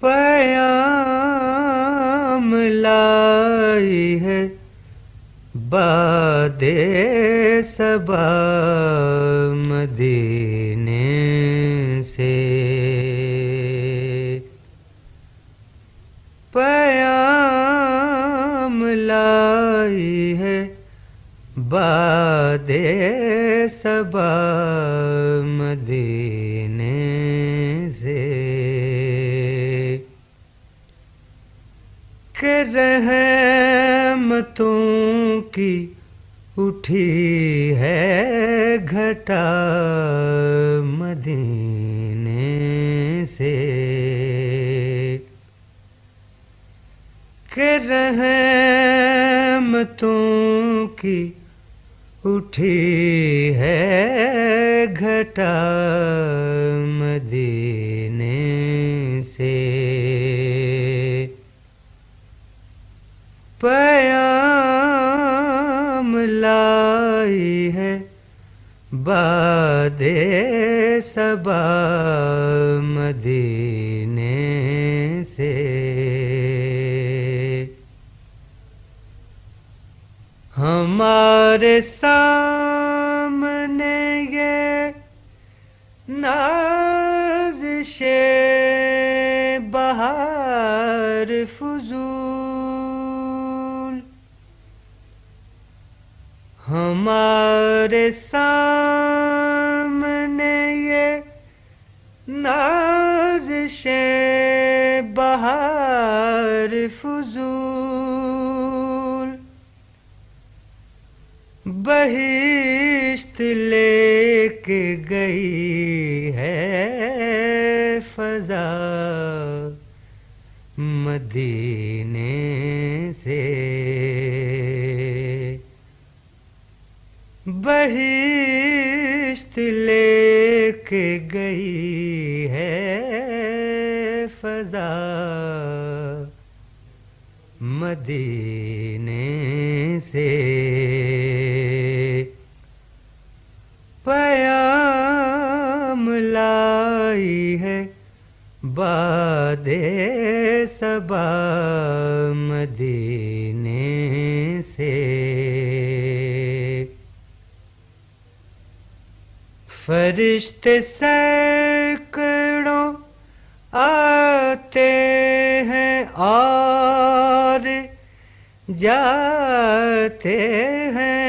پیام لائی ہے۔ باد سبا مدینے سے۔ پیام لائی ہے۔ باد سبا مدینے سے۔ رحمتوں کی اٹھی ہے گھٹا مدینے سے۔ کہ رحمتوں کی اٹھی ہے گھٹا مدینے سے۔ باد سبا مدینے سے۔ ہمارے سامنے یہ نازش بہار فضول ہمارے سامنے یہ نازش بہار فضول بہشت لے کے گئی ہے فضا مدینے سے بہشت لے کے گئی ہے فضا۔ مدینے سے پیام لائی ہے باد سبا مدینے فرشتے سینکڑوں آتے ہیں اور جاتے ہیں۔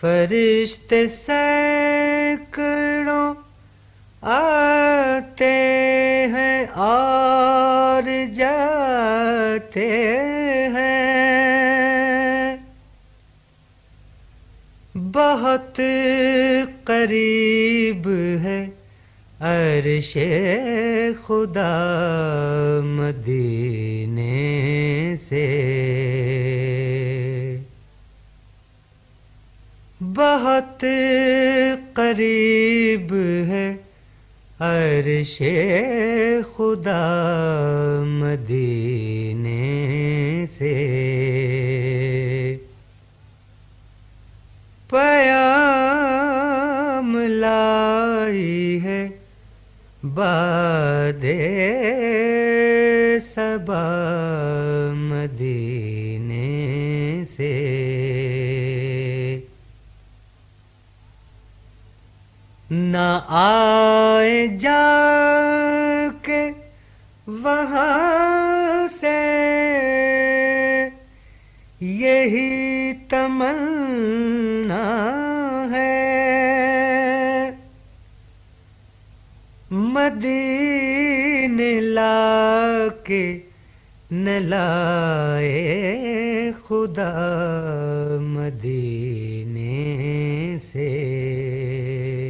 فرشتے سینکڑوں آتے ہیں اور جاتے ہیں بہت قریب ہے عرش خدا مدینے سے۔ بہت قریب ہے عرش خدا مدینے سے۔ پیام لائی ہے۔ باد سبا مدینے سے۔ نہ آئے جا کے وہاں سے۔ یہی تمن تمنا ہے۔ مدینے لا کے نلائے خدا مدینے سے۔